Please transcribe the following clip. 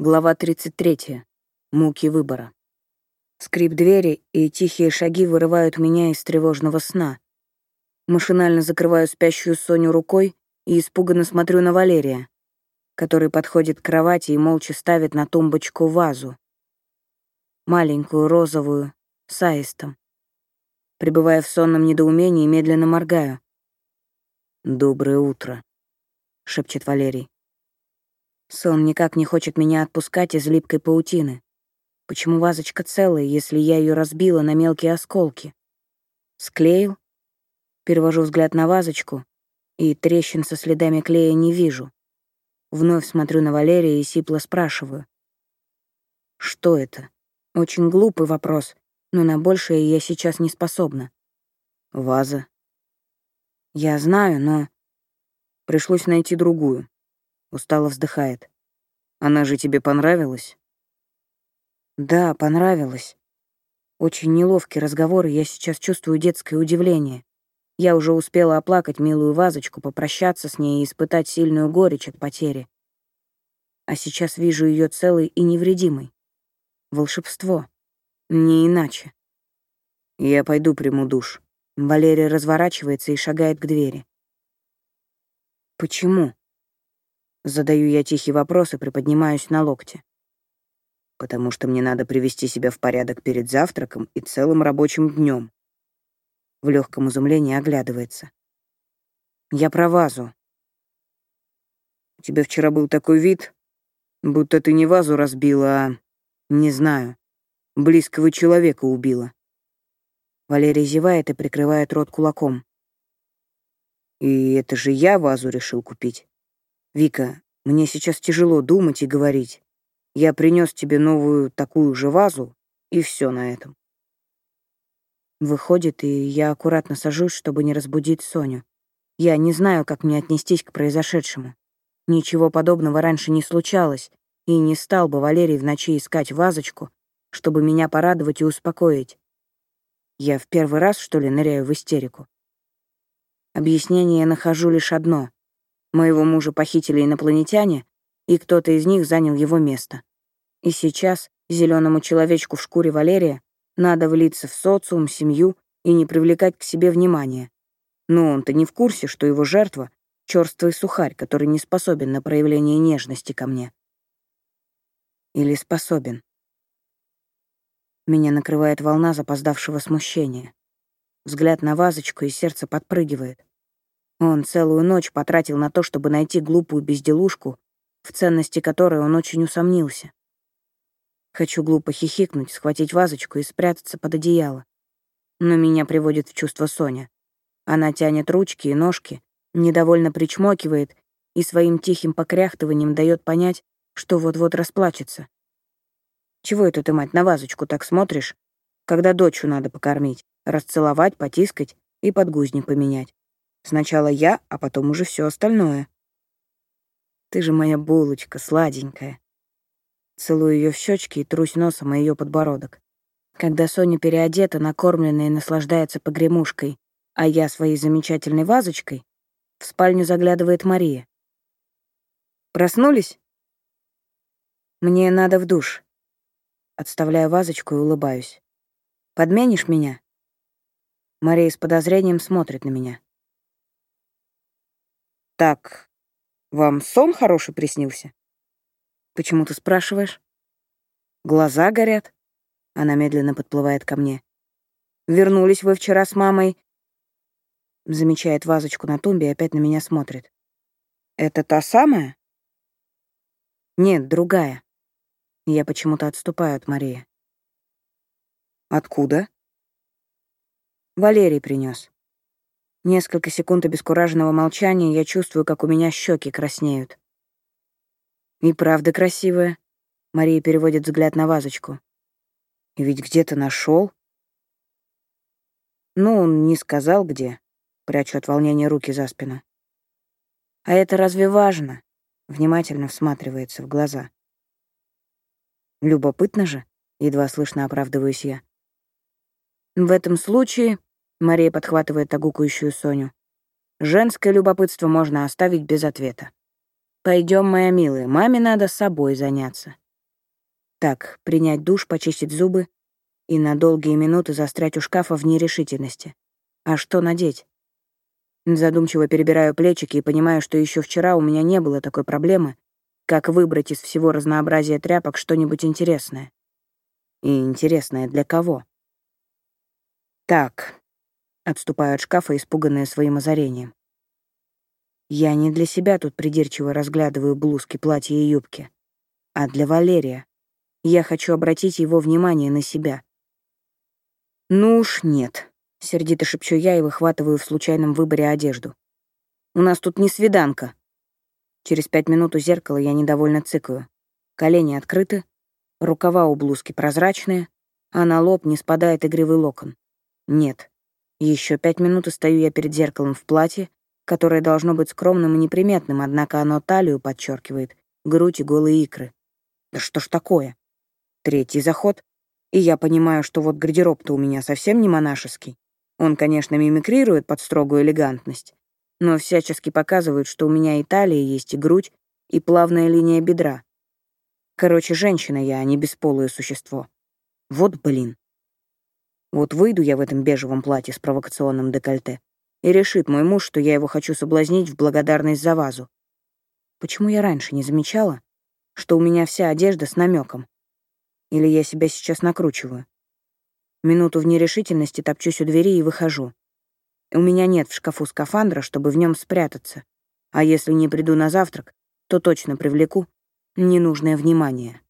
Глава 33. Муки выбора. Скрип двери и тихие шаги вырывают меня из тревожного сна. Машинально закрываю спящую Соню рукой и испуганно смотрю на Валерия, который подходит к кровати и молча ставит на тумбочку вазу. Маленькую, розовую, с аистом. Пребывая в сонном недоумении, медленно моргаю. «Доброе утро», — шепчет Валерий. Сон никак не хочет меня отпускать из липкой паутины. Почему вазочка целая, если я ее разбила на мелкие осколки? Склеил? Перевожу взгляд на вазочку, и трещин со следами клея не вижу. Вновь смотрю на Валерия и сипло спрашиваю. Что это? Очень глупый вопрос, но на большее я сейчас не способна. Ваза. Я знаю, но... Пришлось найти другую. Устало вздыхает. Она же тебе понравилась? Да, понравилась. Очень неловкий разговор, и я сейчас чувствую детское удивление. Я уже успела оплакать милую вазочку, попрощаться с ней и испытать сильную горечь от потери. А сейчас вижу ее целой и невредимой. Волшебство. Не иначе. Я пойду приму душ. Валерия разворачивается и шагает к двери. Почему? Задаю я тихий вопрос и приподнимаюсь на локте. Потому что мне надо привести себя в порядок перед завтраком и целым рабочим днем. В легком изумлении оглядывается. Я про вазу. У тебя вчера был такой вид, будто ты не вазу разбила, а, не знаю, близкого человека убила. Валерий зевает и прикрывает рот кулаком. И это же я вазу решил купить. «Вика, мне сейчас тяжело думать и говорить. Я принес тебе новую такую же вазу, и все на этом». Выходит, и я аккуратно сажусь, чтобы не разбудить Соню. Я не знаю, как мне отнестись к произошедшему. Ничего подобного раньше не случалось, и не стал бы Валерий в ночи искать вазочку, чтобы меня порадовать и успокоить. Я в первый раз, что ли, ныряю в истерику? Объяснение нахожу лишь одно. Моего мужа похитили инопланетяне, и кто-то из них занял его место. И сейчас зеленому человечку в шкуре Валерия надо влиться в социум, семью и не привлекать к себе внимания. Но он-то не в курсе, что его жертва — черствый сухарь, который не способен на проявление нежности ко мне. Или способен. Меня накрывает волна запоздавшего смущения. Взгляд на вазочку, и сердце подпрыгивает. Он целую ночь потратил на то, чтобы найти глупую безделушку, в ценности которой он очень усомнился. Хочу глупо хихикнуть, схватить вазочку и спрятаться под одеяло. Но меня приводит в чувство Соня. Она тянет ручки и ножки, недовольно причмокивает и своим тихим покряхтыванием дает понять, что вот-вот расплачется. Чего это ты, мать, на вазочку так смотришь, когда дочу надо покормить, расцеловать, потискать и подгузник поменять? Сначала я, а потом уже все остальное. Ты же моя булочка, сладенькая. Целую ее в щечки и трусь носом о ее подбородок. Когда Соня переодета, накормленная и наслаждается погремушкой, а я своей замечательной вазочкой, в спальню заглядывает Мария. «Проснулись?» «Мне надо в душ». Отставляю вазочку и улыбаюсь. «Подменишь меня?» Мария с подозрением смотрит на меня. «Так, вам сон хороший приснился?» «Почему ты спрашиваешь?» «Глаза горят». Она медленно подплывает ко мне. «Вернулись вы вчера с мамой?» Замечает вазочку на тумбе и опять на меня смотрит. «Это та самая?» «Нет, другая». Я почему-то отступаю от Марии. «Откуда?» Валерий принес. Несколько секунд обескураженного молчания я чувствую, как у меня щеки краснеют. «И правда красивая», — Мария переводит взгляд на вазочку. «И ведь где-то нашел. «Ну, он не сказал, где», — прячу от волнения руки за спину. «А это разве важно?» — внимательно всматривается в глаза. «Любопытно же», — едва слышно оправдываюсь я. «В этом случае Мария подхватывает огукающую Соню. Женское любопытство можно оставить без ответа. Пойдем, моя милая, маме надо собой заняться. Так, принять душ, почистить зубы и на долгие минуты застрять у шкафа в нерешительности. А что надеть? Задумчиво перебираю плечики и понимаю, что еще вчера у меня не было такой проблемы, как выбрать из всего разнообразия тряпок что-нибудь интересное. И интересное для кого? Так, отступаю от шкафа, испуганная своим озарением. Я не для себя тут придирчиво разглядываю блузки, платья и юбки, а для Валерия. Я хочу обратить его внимание на себя. Ну уж нет, сердито шепчу я и выхватываю в случайном выборе одежду. У нас тут не свиданка. Через пять минут у зеркала я недовольно цыкаю. Колени открыты, рукава у блузки прозрачные, а на лоб не спадает игривый локон. Нет. Еще пять минут и стою я перед зеркалом в платье, которое должно быть скромным и неприметным, однако оно талию подчеркивает, грудь и голые икры. Да что ж такое? Третий заход, и я понимаю, что вот гардероб-то у меня совсем не монашеский. Он, конечно, мимикрирует под строгую элегантность, но всячески показывает, что у меня и талия есть, и грудь, и плавная линия бедра. Короче, женщина я, а не бесполое существо. Вот блин. Вот выйду я в этом бежевом платье с провокационным декольте, и решит мой муж, что я его хочу соблазнить в благодарность за вазу. Почему я раньше не замечала, что у меня вся одежда с намеком? Или я себя сейчас накручиваю? Минуту в нерешительности топчусь у двери и выхожу. У меня нет в шкафу скафандра, чтобы в нем спрятаться. А если не приду на завтрак, то точно привлеку ненужное внимание.